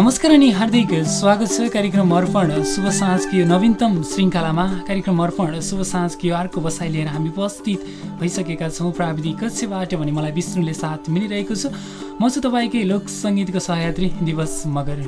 नमस्कार अनि हार्दिक स्वागत छ कार्यक्रम अर्पण शुभ साँझको यो नवीनतम श्रृङ्खलामा। कार्यक्रम अर्पण शुभ साँझको यो अर्को बसाइ लिएर हामी उपस्थित भइसकेका छौँ प्राविधिक कक्षबाट भने मलाई विष्णुले साथ मिलिरहेको छु। म छु तपाईँकै लोक सङ्गीतको सहयात्री दिवस मगर।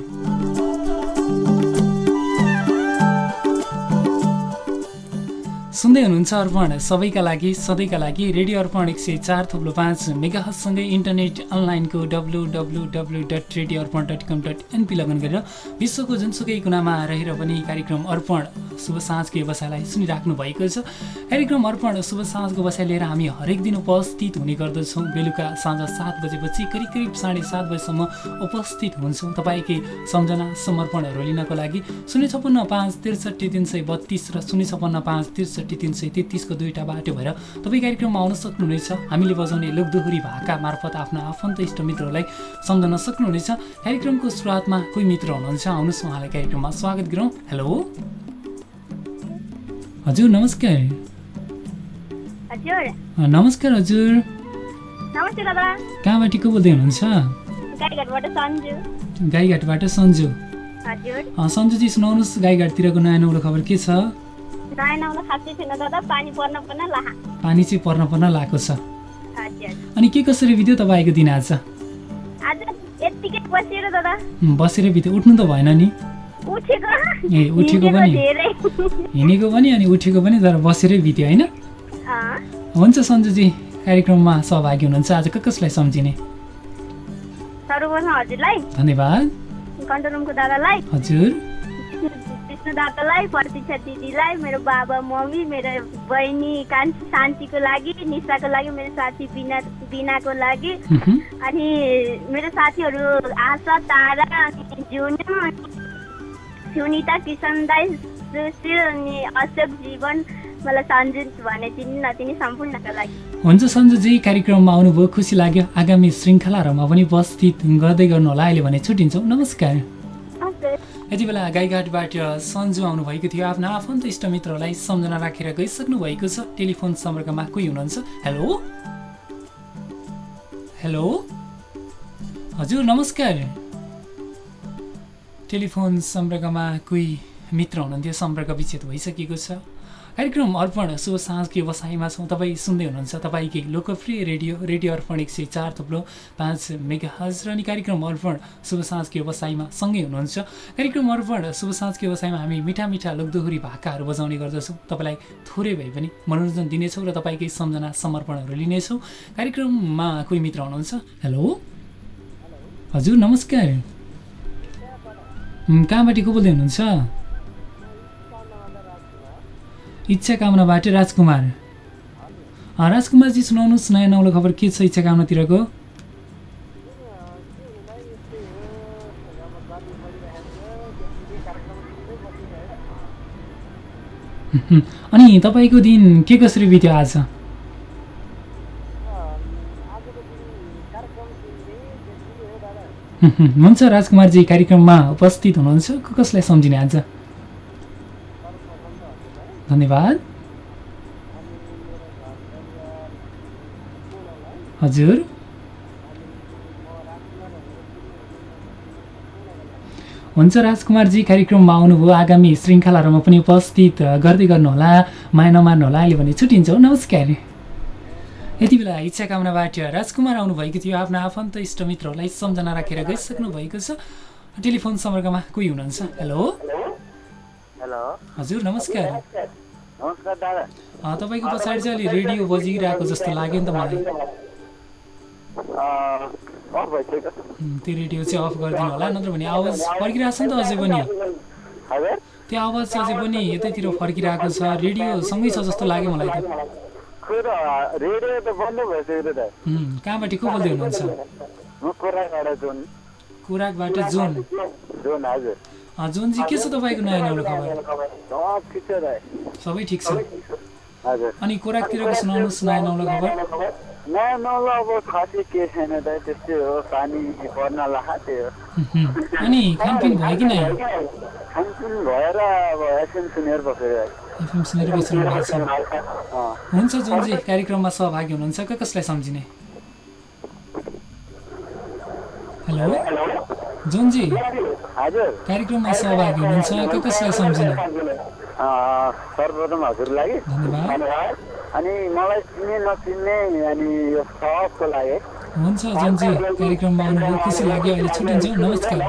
सुन्दै हुनुहुन्छ अर्पण। सबैका लागि सधैँका लागि रेडियो अर्पण एक सय चार थुप्रो पाँच मेगाहजसँगै इन्टरनेट अनलाइनको W W W dot radio Arpan dot com dot NP log in गरेर विश्वको जुनसुकै कुनामा रहेर पनि कार्यक्रम अर्पण शुभ साँझको व्यवसायलाई सुनिराख्नु भएको छ। कार्यक्रम अर्पण शुभ साँझको व्यवसाय लिएर हामी हरेक दिन उपस्थित हुने गर्दछौँ। बेलुका साँझ सात बजेपछि करिब करिब साढे सात बजीसम्म उपस्थित हुन्छौँ। तपाईँकै सम्झना समर्पणहरू लिनको लागि शून्य छप्पन्न पाँच त्रिसठी तिन सय बत्तिस र शून्य छप्पन्न पाँच त्रिसठी तिन सय तेत्तिसको दुईवटा बाटो भएर तपाईँ कार्यक्रममा आउन सक्नुहुनेछ। हामीले बजाउने लोकदोहोरी भाका मार्फत आफ्ना आफन्त इष्टमित्रहरूलाई सम्झन सक्नुहुनेछ। कार्यक्रमको सुरुवातमा कोही मित्र हुनुहुन्छ आउनुहोस् उहाँलाई कार्यक्रममा स्वागत गरौँ। हेलो। हजुर नमस्कार। नमस्कार हजुर। कहाँबाट को बोल्दै हुनुहुन्छ? गाईघाटबाट सन्जु। गाईघाटबाट सन्जु। हजुर। अ, सन्जुजी सुनाउनुहोस् गाईघाटतिरको नयाँ नौलो खबर के छ? पानी चाहिँ पर्न पर्न लागेको छ। अनि के कसरी बित्यो तपाईँको दिन आज? बसेर दादा। उम्, बसेर बित्यो। उठ्नु त भएन नि। उठेको। ए उठेको पनि। हिँडेको पनि अनि उठेको पनि तर बसेरै बित्यो होइन? हुन्छ सन्जुजी कार्यक्रममा सहभागी हुनुहुन्छ। आज क कसलाई सम्झिने? सर्वप्रथम हजुरलाई। धन्यवाद। हजुर। दादालाई प्रतीक्षा दिदीलाई मेरो बाबा मम्मी मेरो बहिनी कान्छी शान्तिको लागि निशाको लागि मेरो साथी बिना बिनाको लागि। अनि मेरो साथीहरू आशा तारा अनि जुनु अनि सुनिता किसन दाई सुशील अनि अशोक जीवन मलाई सन्जु भने चिनी नचिनी सम्पूर्णका लागि। हुन्छ सन्जुजी कार्यक्रममा आउनुभयो खुसी लाग्यो। आगामी श्रृङ्खलाहरूमा पनि उपस्थित गर्दै गर्नु होला अहिले भने छुट्टिन्छौँ। नमस्कार। यति बेला गाईघाटबाट सन्जु आउनुभएको थियो। आफ्ना आफन्त इष्टमित्रहरूलाई सम्झना राखेर गइसक्नु भएको छ। टेलिफोन सम्पर्कमा कोही हुनुहुन्छ? हेलो? हेलो? हजुर नमस्कार। टेलिफोन सम्पर्कमा कोही मित्र हुनुहुन्थ्यो? सम्पर्क विच्छेद भइसकेको छ। कार्यक्रम अर्पण शुभ साँझको व्यवसायमा छौँ। तपाईँ सुन्दै हुनुहुन्छ। तपाईँकै लोकप्रिय रेडियो रेडियो अर्पण एक सय चार थुप्रो पाँच मेगा हज र अनि कार्यक्रम अर्पण शुभ साँझको व्यवसायमा सँगै हुनुहुन्छ। कार्यक्रम अर्पण शुभ साँझको व्यवसायमा हामी मिठा मिठा लोकदोहोरी भाकाहरू बजाउने गर्दछौँ। तपाईँलाई थोरै भए पनि मनोरञ्जन दिनेछौँ र तपाईँकै सम्झना समर्पणहरू लिनेछौँ। कार्यक्रममा कोही मित्र हुनुहुन्छ? हेलो? हजुर नमस्कार। कहाँबाट को बोल्दै हुनुहुन्छ? इच्छा कामनाबाट राजकुमार। राजकुमारजी सुनाउनुहोस् नयाँ नौलो खबर के छ इच्छा कामनातिरको अनि तपाईँको दिन के कसरी बित्यो आज? हुन्छ राजकुमारजी कार्यक्रममा उपस्थित हुनुहुन्छ। कसलाई सम्झिने आज? धन्यवाद। हजुर। हुन्छ राजकुमारजी कार्यक्रममा आउनुभयो। आगामी श्रृङ्खलाहरूमा पनि उपस्थित गर्दै गर्नुहोला माया नमार्नु होला अहिले भने छुट्टिन्छौँ। नमस्कार। यति बेला इच्छा कामनाबाट राजकुमार आउनुभएको थियो। आफ्ना आफन्त इष्टमित्रहरूलाई सम्झना राखेर गइसक्नु भएको छ। टेलिफोन सम्पर्कमा कोही हुनुहुन्छ? हेलो? हेलो। हजुर नमस्कार। नमस्कार दादा। तपाईँको पछाडि चाहिँ अलि रेडियो बजिरहेको जस्तो लाग्यो नि त मलाई। त्यो रेडियो चाहिँ अफ गरिदिनु होला नत्र भने आवाज फर्किरहेको छ नि त अझै पनि। त्यो आवाज चाहिँ अझै पनि यतैतिर फर्किरहेको छ रेडियो सँगै छ जस्तो लाग्यो मलाई त। कहाँबाट को बोल्दै हुनुहुन्छ? कुराकबाट जोन। जोनजी के छ तपाईँको नयाँ नौलो खबर? सब ठिक छ। अनि कोराकतिरको सुनाउनुहोस् नयाँ नौलो खबर। नयाँ नौलो अब खासै के छैन दाइ त्यस्तै हो। पानी पर्न लाखा त्यही हो। अनि खानपिन भयो कि नै खानपिन भएर अब एसएम सुनेर बसेर। एफएम सुनेर अँ हुन्छ जोनजी कार्यक्रममा सहभागी हुनुहुन्छ। कसलाई सम्झिने? हेलो? जुनजी हजुर। कार्यक्रममा सहभागी हुनुहुन्छ? के कसलाई सम्झिनु? सर्वप्रथम हजुरलाई धन्यवाद। अनि मलाई चिन्ने नचिन्ने अनि यो सबको लागि। हुन्छ जुनजी। कार्यक्रममा आउनुभयो। खुसी लाग्यो। अहिले छुट्टिन्छौँ। नमस्कार।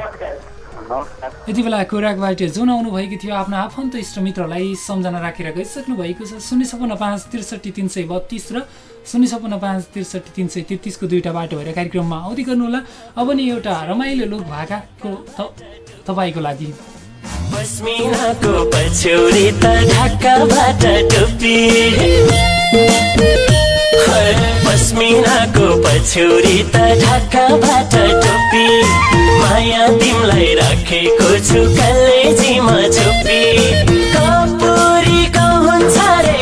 यति बेला कोराकबाट जुन आउनुभएको थियो आफ्नो आफन्त इष्टमित्रलाई सम्झना राखेर गइसक्नु भएको छ। शून्य छपन्न पाँच त्रिसठी तिन सय बत्तिस र शून्य छपन्न पाँच त्रिसठी तिन सय तेत्तिसको दुईवटा बाटो भएर कार्यक्रममा आउँदै गर्नुहोला। अब नि एउटा रमाइलो लोक भाकाको तपाईँको लागि। त टोपी। पस्मिनाको पछ्यौरी त ढाकाबाट टोपी माया तिमलाई राखेको छु कलेजीमा छोपी कपुरीको हुन्छ रे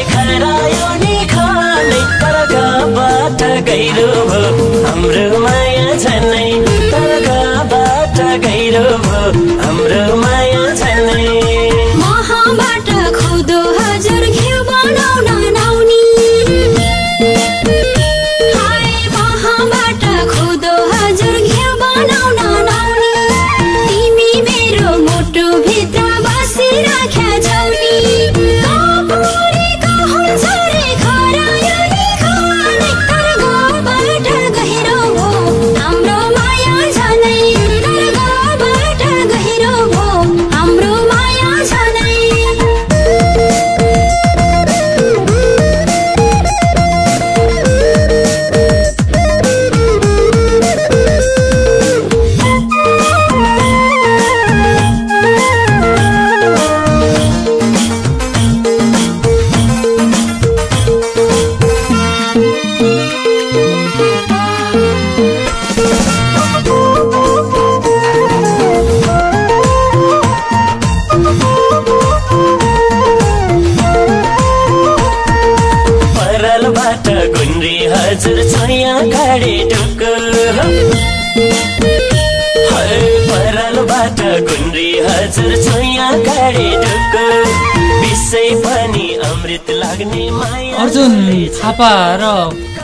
अर्जुन थापा र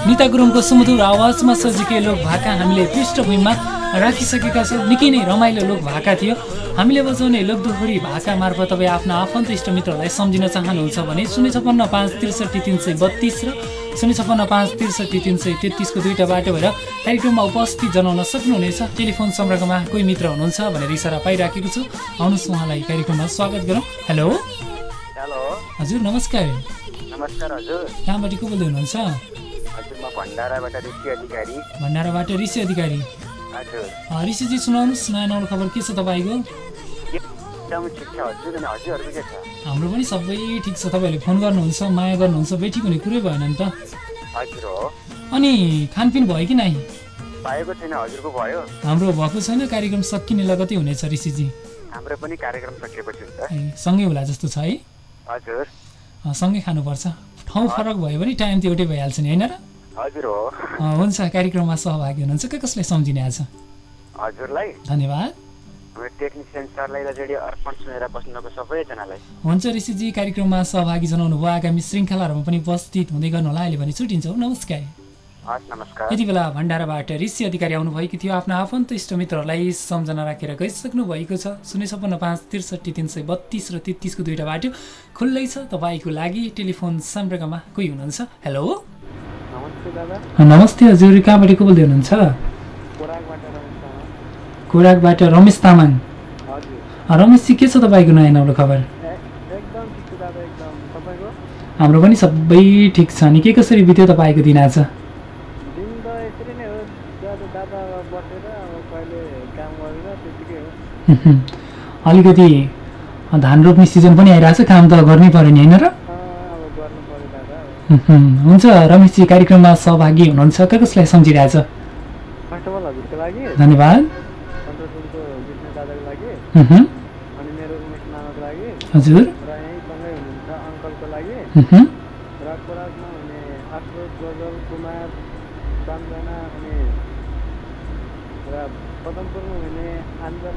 निता गुरुङको सुमधुर आवाजमा सजिकै लोक भाका हामीले पृष्ठभूमिमा राखिसकेका छौँ। निकै नै रमाइलो लोक भाका थियो। हामीले बजाउने लोकदोहोरी भाका मार्फत तपाईँ आफ्ना आफन्त इष्टमित्रलाई सम्झिन चाहनुहुन्छ भने शून्य छपन्न पाँच त्रिसठी तिन सय बत्तिस र शून्य छपन्न पाँच त्रिसठी तिन सय तेत्तिसको दुईवटा बाटो भएर कार्यक्रममा उपस्थित जनाउन सक्नुहुनेछ। टेलिफोन सम्पर्कमा कोही मित्र हुनुहुन्छ भनेर इसारा पाइराखेको छु। आउनुहोस् उहाँलाई कार्यक्रममा स्वागत गरौँ। हेलो? हजुर नमस्कार। नमस्कार हजुर। कहाँबाट को बोल्दै हुनुहुन्छ? भण्डाराबाट ऋषि अधिकारी। ऋषिजी सुनाउनुहोस् नयाँ नौलो खबर के छ तपाईँको? ठिक हाम्रो पनि सबै ठिक छ तपाईँहरूले फोन गर्नुहुन्छ माया गर्नुहुन्छ बेठी हुने कुरै भएन नि त। अनि खानपिन भयो कि नै पाएको छैन हजुरको भयो। हाम्रो भएको छैन कार्यक्रम सकिने लगतै हुनेछ ऋषिजी। हाम्रो पनि कार्यक्रम सकिएपछि हुन्छ। सँगै होला जस्तो छ है। हजुर। सँगै खानुपर्छ। ठाउँ फरक भयो भने टाइम त एउटै भइहाल्छ नि होइन र? हजुर हो। हुन्छ कार्यक्रममा सहभागी हुनुहुन्छ। के कसलाई सम्झिने आज? हजुरलाई। धन्यवाद। हाम्रो टेक्निसियन सरलाई र रेडियो अर्पण सुनेर बस्नुभएको सबैजनालाई। हुन्छ ऋषिजी कार्यक्रममा सहभागी जनाउनु भयो आगामी श्रृङ्खलाहरूमा पनि उपस्थित हुँदै गर्नु होला अहिले भने छुट्टिन्छौँ। नमस्कार। यति बेला भण्डाराबाट ऋषि अधिकारी आउनुभएको थियो। आफ्नो आफन्त इष्टमित्रलाई सम्झना राखेर गइसक्नु भएको छ। शून्य छपन्न पाँच त्रिसठी तिन सय बत्तिस र तेत्तिसको दुईवटा बाटो खुल्लै छ। तपाईँको लागि टेलिफोन सम्पर्कमा कोही हुनुहुन्छ? हेलो। नमस्ते दादा। नमस्ते हजुर। कहाँबाट को बोल्दै हुनुहुन्छ? खोराकबाट रमेश तामाङ। रमेशजी के छ तपाईँको नयाँ नौलो खबर? हाम्रो पनि सबै ठिक छ। नि के कसरी बित्यो तपाईँको दिन आज दिन त यसरी नै हो दादा दादा बसेर अब कहिले काम गरेर त्यतिकै हो अलिकति धान रोप्ने सिजन पनि आइरहेको छ काम त गर्नै पऱ्यो नि होइन र? हुन्छ रमेशजी कार्यक्रममा सहभागी हुनुहुन्छ के कसलाई सम्झिरहेछ? धन्यवाद। हजुर। र पदमपुरमा हुने आन्दन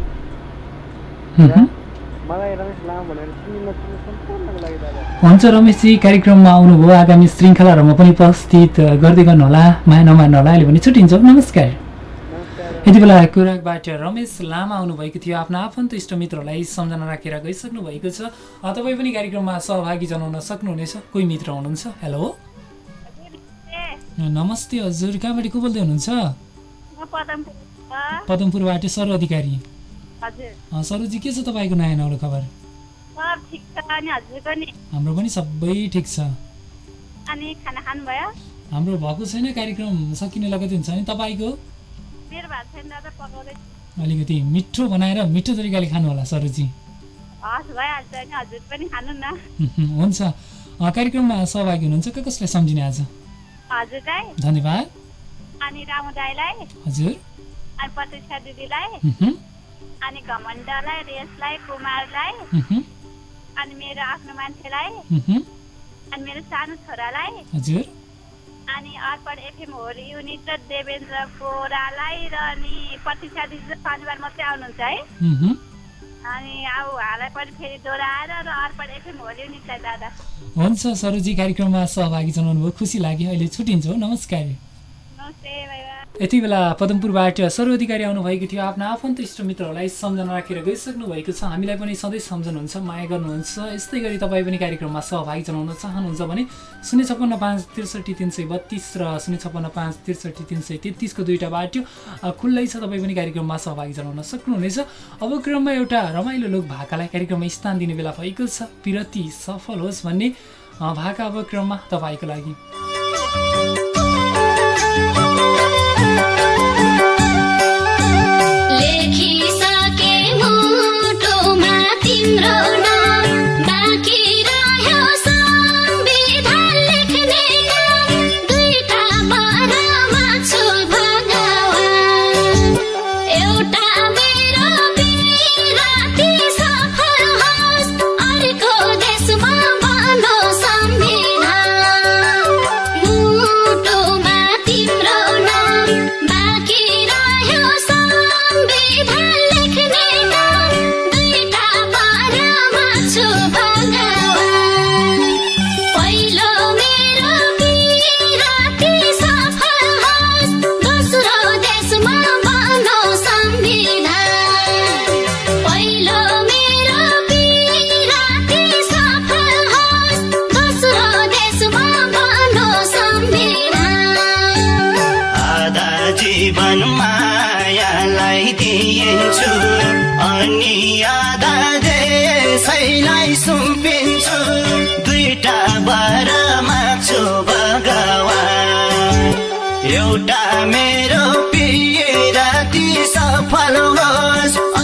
हुन्छ रमेशजी कार्यक्रममा आउनुभयो। आगामी श्रृङ्खलाहरूमा पनि उपस्थित गर्दै गर्नुहोला माया नमार्नु होला। अहिले भने छुट्टिन्छौँ। नमस्कार। नमस्कार। यति बेला कुराकबाट रमेश लामा आउनुभएको थियो। आफ्नो आफन्त इष्टमित्रलाई सम्झना राखेर गइसक्नु भएको छ। अ, तपाईँ पनि कार्यक्रममा सहभागी जनाउन सक्नुहुनेछ? कोही मित्र हुनुहुन्छ? हेलो नमस्ते हजुर। कहाँबाट को बोल्दै हुनुहुन्छ? पदमपुरबाट सर अधिकारी। सरोजी के छ तपाईँको नयाँ नौलो खबर? हाम्रो पनि सबै ठिक छ। अनि खाना खानुभयो? हाम्रो भएको छैन कार्यक्रम सकिने लगत हुन्छ। नि तपाईँको? अलिकति मिठो बनाएर मिठो तरिकाले खानु होला सरोजी हुन्छ कार्यक्रममा सहभागी हुनुहुन्छ क कसलाई सम्झिने आज? धन्यवाद। अनि रामु दाईलाई। हजुर। अनि प्रतीक्षा दिदीलाई। अनि घमण्डलाई रेसलाई कुमारलाई अनि मेरो आफ्नो मान्छेलाई अनि मेरो सानो छोरालाई हजुर। अनि अर्पण एफएम होरी युनिट र देवेन्द्र कोरालाई र अनि प्रतीक्षा दिदी चाहिँ शनिबार मात्रै आउनुहुन्छ है। अनि अब उहाँलाई पनि फेरि दोहोऱ्याएर र अर्पण एफएम होली युनिटलाई दादा हुन्छ सरोजी कार्यक्रममा सहभागी जनाउनु भयो खुसी लाग्यो। अहिले छुट्टिन्छ नमस्कार। यति बेला पदमपुरबाट सरो अधिकारी आउनुभएको थियो। आफ्नो आफन्त इष्टमित्रहरूलाई सम्झना राखेर गइसक्नु भएको छ। हामीलाई पनि सधैँ सम्झनुहुन्छ माया गर्नुहुन्छ। यस्तै गरी तपाईँ पनि कार्यक्रममा सहभागी जनाउन चाहनुहुन्छ भने शून्य छप्पन्न पाँच त्रिसठी तिन सय बत्तिस र शून्य छप्पन्न पाँच त्रिसठी तिन सय तेत्तिसको दुईवटा बाटो खुल्लै छ। तपाईँ पनि कार्यक्रममा सहभागी जनाउन सक्नुहुनेछ। अब क्रममा एउटा रमाइलो लोक भाकालाई कार्यक्रममा स्थान दिने बेला भएको छ। पिरती सफल होस् भन्ने भाका अब क्रममा तपाईँको लागि। Música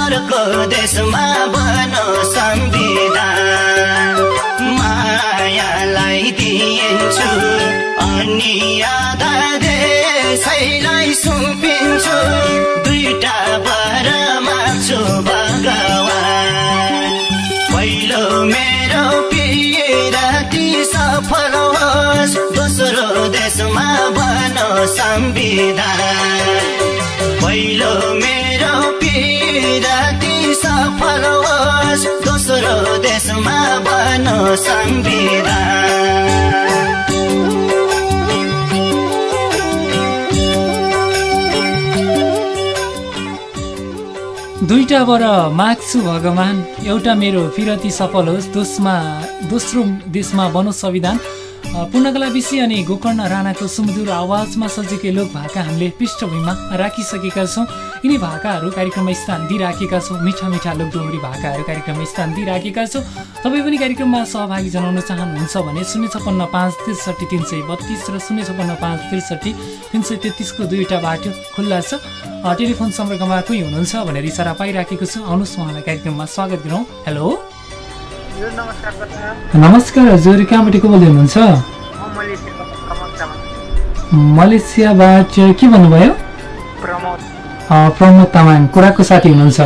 अर्को देशमा बनो संविधान मायालाई दिइन्छु अनि आधा देशैलाई सुम्पिन्छु। दुईटा वर माग्छु भगवान। पहिलो मेरो पिराती सफल होस् दोस्रो देशमा बनो संविधान पहिलो मेरो पिराती सफल होस् दोस्रो देशमा बनो संविधान। दुईटा वर माग्छु भगवान। एउटा मेरो फिरती सफल होस् दोस्मा दोस्रो देशमा बनोस् संविधान। पूर्णकला विषय अनि गोकर्ण राणाको सुमधुर आवाजमा सजिएकै लोक भाका हामीले पृष्ठभूमिमा राखिसकेका छौँ। यिनी भाकाहरू कार्यक्रममा स्थान दिइराखेका छौँ। मिठा मिठा लोकडोहोरी भाकाहरू कार्यक्रममा स्थान दिइराखेका छौँ। तपाईँ पनि कार्यक्रममा सहभागी जनाउन चाहनुहुन्छ भने शून्य छप्पन्न पाँच त्रिसठी तिन सय बत्तिस र शून्य छप्पन्न पाँच त्रिसठी तिन सय तेत्तिसको दुईवटा बाटो खुल्ला छ। टेलिफोन सम्पर्कमा कोही हुनुहुन्छ भनेर इसारा पाइराखेको छु। आउनुहोस् उहाँलाई कार्यक्रममा स्वागत गरौँ। हेलो। नमस्कार हजुर। कहाँबाट को बोल्दै हुनुहुन्छ? मलेसियाबाट के भन्नुभयो? प्रमोद। तामाङ कुराको साथी हुनुहुन्छ।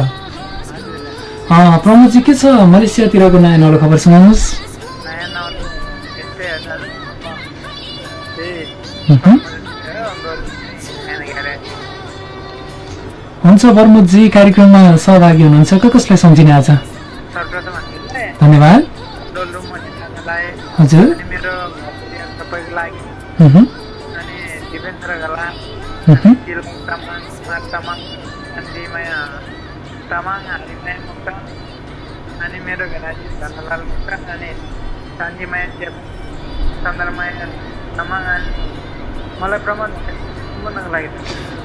प्रमोदजी के छ मलेसियातिरको नयाँ नौलो खबर सुनाउनुहोस्। हुन्छ प्रमोदजी कार्यक्रममा सहभागी हुनुहुन्छ। क कसलाई सम्झिने आज? धन्यवाद। हजुर।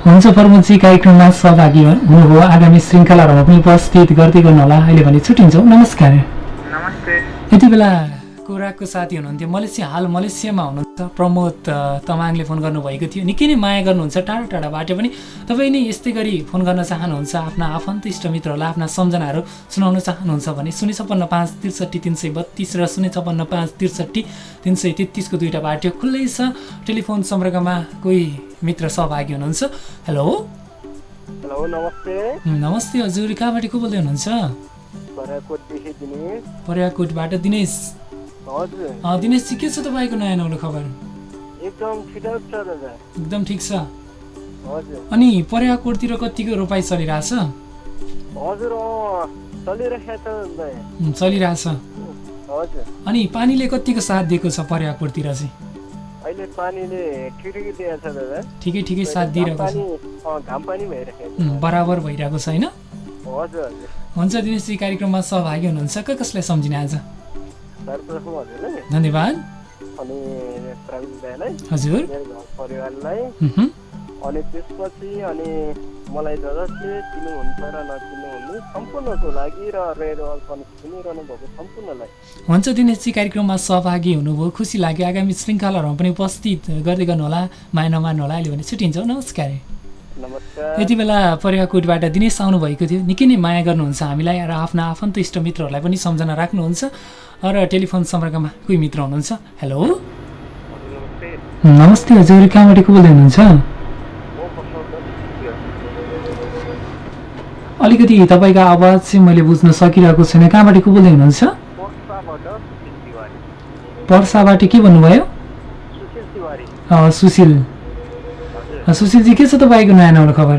हुन्छ प्रमोदजी कार्यक्रममा सहभागी हुनुभयो। आगामी श्रृङ्खलाहरूमा पनि उपस्थित गर्दै गर्नुहोला। अहिले भने छुट्टिन्छौँ। नमस्कार। यति बेला कोराकको साथी हुनुहुन्थ्यो। मलेसिया हाल मलेसियामा हुनुहुन्छ। प्रमोद तमाङले फोन गर्नुभएको थियो। निकै नै माया गर्नुहुन्छ। टाढा टाढाबाट पनि। तपाईँ नै यस्तै गरी फोन गर्न चाहनुहुन्छ। आफ्ना आफन्त इष्टमित्रहरूलाई आफ्ना सम्झनाहरू सुनाउन चाहनुहुन्छ भने शून्य छप्पन्न पाँच त्रिसठी तिन सय बत्तिस र शून्य छप्पन्न पाँच त्रिसठी तिन सय तेत्तिसको दुईवटा बाटो खुल्लै छ। टेलिफोन सम्पर्कमा कोही मित्र सहभागी हुनुहुन्छ? हेलो? हेलो नमस्ते। नमस्ते हजुर। कहाँबाट को बोल्दै हुनुहुन्छ? पर्याकोटबाट दिनेश। दिनेशजी के छ तपाईँको नयाँ नौलो खबर? एकदम ठिक छ अनि पर्याकोटतिर कतिको रोपाइ चलिरहेछ? चलिरहेछ। अनि पानीले कतिको साथ दिएको छ पर्याकोटतिर चाहिँ? अहिले पानीले ठिकै दिएको छ दादा। ठिकै ठिकै साथ दिइरहेको छ। घाम पानी भइरहेको बराबर भइरहेको छ होइन? हजुर हजुर। हुन्छ दिनेशजी कार्यक्रममा सहभागी हुनुहुन्छ। क कसलाई सम्झिने आज? धन्यवाद। अनि हजुर। परिवारलाई। अनि त्यसपछि अनि मलाई जसले चिन्नुहुन्छ र नचिन्नुहुने सम्पूर्णको लागि र रेडियो अर्पण सुनिरहनु भएको सम्पूर्णलाई। हुन्छ दिनेशजी कार्यक्रममा सहभागी हुनुभयो। खुसी लाग्यो। आगामी श्रृङ्खलाहरूमा पनि उपस्थित गर्दै गर्नुहोला माया नमार्नुहोला अहिले भने छुट्टिन्छौँ। नमस्कार। यति बेला पर्याकोटबाट दिनेश आउनुभएको थियो। निकै नै माया गर्नुहुन्छ हामीलाई र आफ्ना आफन्त इष्टमित्रहरूलाई पनि सम्झना राख्नुहुन्छ र टेलिफोन सम्पर्कमा कोही मित्र हुनुहुन्छ? हेलो। नमस्ते। हजुर कहाँबाट को बोल्दै हुनुहुन्छ? अलिकति तपाईँको आवाज चाहिँ मैले बुझ्न सकिरहेको छैन। कहाँबाट को बोल्दै हुनुहुन्छ? पर्साबाट के भन्नुभयो? सुशील तिवारी अ, सुशील हजुर अ, सुशीलजी के छ तपाईँको नयाँ नौलो खबर?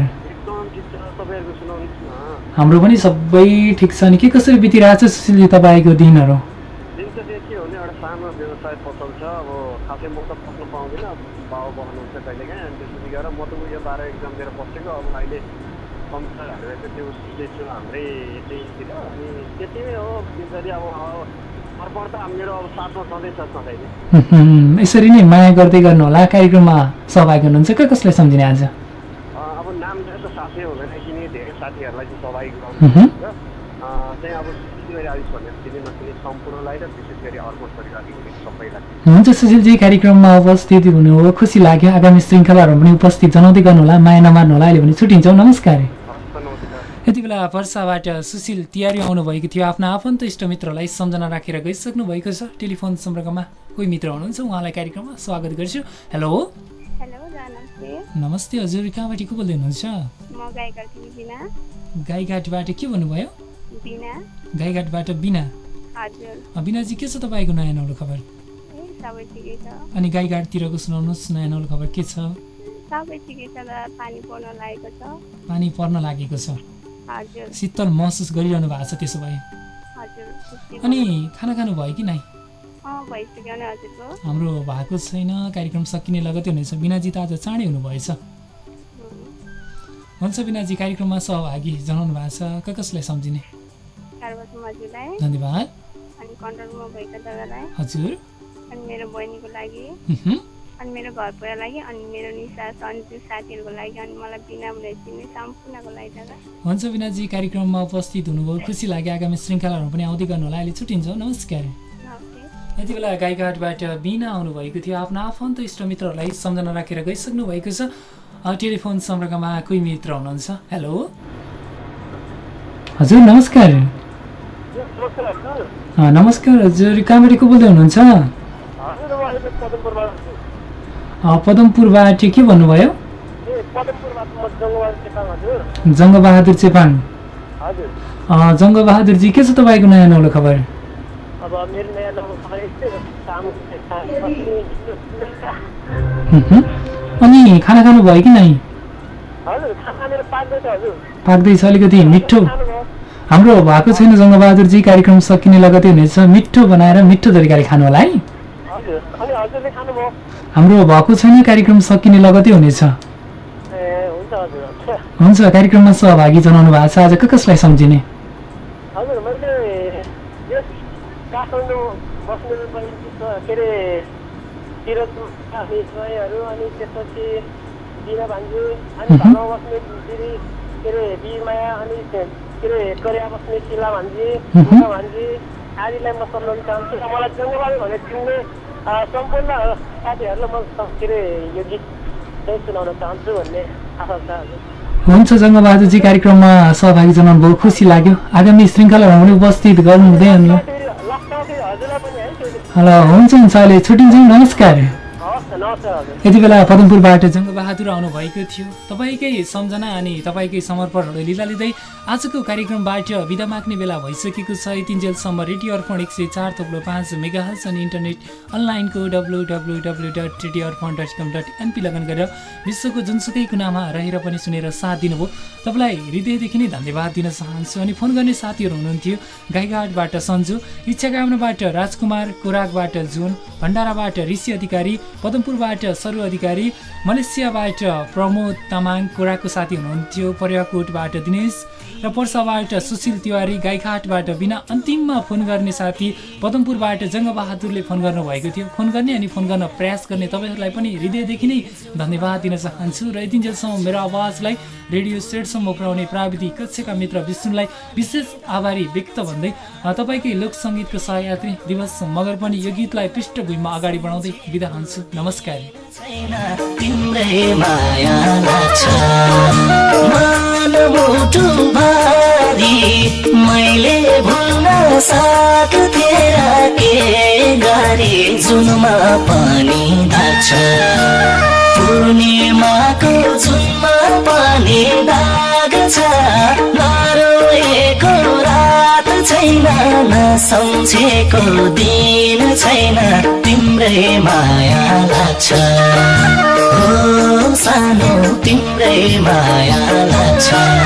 न हाम्रो पनि सबै ठिक छ अनि के कसरी बितिरहेको छ सुशीलजी तपाईँको दिनहरू? हाम्रै त्यति नै हो। दिनचर्या अब यसरी नै माया गर्दै गर्नुहोला कार्यक्रममा सहभागी हुनुहुन्छ। क कसलाई सम्झिने आज? अब नाम त साथै हुँदैन किन धेरै साथीहरूलाई चाहिँ सहभागी। गराउनु चाहिँ अब हुने हुन्छ सुशीलजी कार्यक्रममा उपस्थित हुनुभयो खुसी लाग्यो। आगामी श्रृङ्खलाहरू पनि उपस्थित जनाउँदै गर्नुहोला माया नमार्नुहोला अहिले भने छुट्टिन्छौँ। नमस्कार। यति बेला वर्षाबाट सुशील तिहारी आउनुभएको थियो। आफ्ना आफन्त इष्टमित्रलाई सम्झना राखेर गइसक्नु भएको छ। टेलिफोन सम्पर्कमा कोही मित्र हुनुहुन्छ? उहाँलाई कार्यक्रममा स्वागत गर्छु। हेलो। नमस्ते। हजुर। कहाँबाट को बोल्दै हुनुहुन्छ? गाईघाटबाट के भन्नुभयो? गाईघाटबाट बिना। बिनाजी के छ तपाईँको नयाँ नौलो खबर? अनि गाईघाटतिरको सुनाउनुहोस्। नयाँ नौलो खबर के छ। पानी पर्न लागेको छ। शीतल महसुस गरिरहनु भएको छ त्यसो भए। अनि खाना खानु भयो कि नै हाम्रो भएको छैन कार्यक्रम सकिने लगतै हुनेछ। बिनाजी त आज चाँडै हुनुभएछ। हुन्छ बिनाजी कार्यक्रममा सहभागी जनाउनु भएको छ। क कसलाई सम्झिने? धन्यवाद। हजुर। अनि मेरो बहिनीको लागि। अनि मेरो घर परिवार लागि अनि मेरो निसा सन्जु साथीहरूको लागि अनि मलाई बिना भनेर चिन्ने सम्पूर्णको लागि दादा हुन्छ बिनाजी कार्यक्रममा उपस्थित हुनुभयो। खुसी लाग्यो आगामी श्रृङ्खलाहरू पनि आउँदै गर्नुहोला। अहिले छुट्टिन्छौँ। नमस्कार। यति बेला गाईघाटबाट बिना आउनुभएको थियो। आफ्नो आफन्त इष्टमित्रहरूलाई सम्झना राखेर गइसक्नु भएको छ। टेलिफोन सम्पर्कमा कोही मित्र हुनुहुन्छ? हेलो। हजुर नमस्कार। नमस्कार। हजुर कहाँबाट को बोल्दै हुनुहुन्छ? पदमपुरबाट के भन्नुभयो? जङ्गबहादुर चेपाङ। जङ्गबहादुरजी के छ तपाईँको नयाँ नौलो खबर। अनि खाना खानु भयो कि नै? पाक्दैछ अलिकति मिठो। खानुभयो हाम्रो भएको छैन जङ्गबहादुरजी कार्यक्रम सकिने लगतै हुनेछ। मिठो बनाएर मिठो तरिकाले खानु होला है हजुर अनि हजुरले खानुभयो हाम्रो भएको छैन कार्यक्रम सकिने लगतै हुनेछ। ए हजुर हजुर हुन्छ। कार्यक्रममा सहभागी जनाउनु भएको छ। आज क कसलाई सम्झिने? आदिलाई म सम्झाउन चाहन्छु मलाई जङ्गबारी भनेर चिन्ने सम्पूर्ण साथीहरूलाई म के अरे यो गीत चाहिँ सुनाउन चाहन्छु भन्ने आशा छ हुन्छ जङ्गबहादुरजी कार्यक्रममा सहभागी जनाउनु भयो खुसी लाग्यो आगामी श्रृङ्खलामा पनि उपस्थित गर्नुहुँदै अनि लास्टमा फेरि हजुरलाई पनि है फेरि ल हुन्छ हुन्छ अहिले छुट्टिन्छौँ नमस्कार यति बेला पदमपुरबाट जङ्गबहादुर आउनुभएको थियो। तपाईँकै सम्झना अनि तपाईँकै समर्पणहरू लिँदा लिँदै आजको कार्यक्रमबाट बिदा माग्ने बेला भइसकेको छ। यतिन्जेलसम्म रेडियो अर्पण एक सय चार थप्लो पाँच मेगा अनि इन्टरनेट अनलाइनको W W W dot radio Arpan dot com dot NP log in गरेर विश्वको जुनसुकै कुनामा रहेर पनि सुनेर साथ दिनुभयो। तपाईँलाई हृदयदेखि नै धन्यवाद दिन चाहन्छु अनि फोन गर्ने साथीहरू हुनुहुन्थ्यो। गाईघाटबाट सन्जु इच्छा कामनाबाट राजकुमार कोराकबाट जुन भण्डाराबाट ऋषि अधिकारी पदमपुरबाट सरु अधिकारी मलेसियाबाट प्रमोद तामाङ कोराकको साथी हुनुहुन्थ्यो पर्याकोटबाट दिनेश र पर्साबाट सुशील तिवारी गाईघाटबाट बिना अन्तिममा फोन गर्ने साथी पदमपुरबाट जङ्गबहादुरले फोन गर्नुभएको थियो। फोन गर्ने अनि फोन गर्न प्रयास गर्ने तपाईँहरूलाई पनि हृदयदेखि नै धन्यवाद दिन चाहन्छु र यतिन्जेलसम्म मेरो आवाजलाई रेडियो सेटसम्म पुर्याउने प्राविधिक कक्षका मित्र विष्णुलाई विशेष आभारी व्यक्त भन्दै तपाईँकै लोक सङ्गीतको सहयात्री दिवस मगर पनि यो गीतलाई पृष्ठभूमिमा अगाडि बढाउँदै बिदा हुन्छु। नमस्कार। लाग्छ मनमुटु भारी। मैले भुल्न सक्थेर के गरे जुनमा पनि लाग्छ पूर्णिमाको जुनमा पनि दाग छ नरोएको रात छैन नसम्झेको दिन छैन। तिम्रै माया लाग्छ। सानो तिम्रै माया लाग्छ।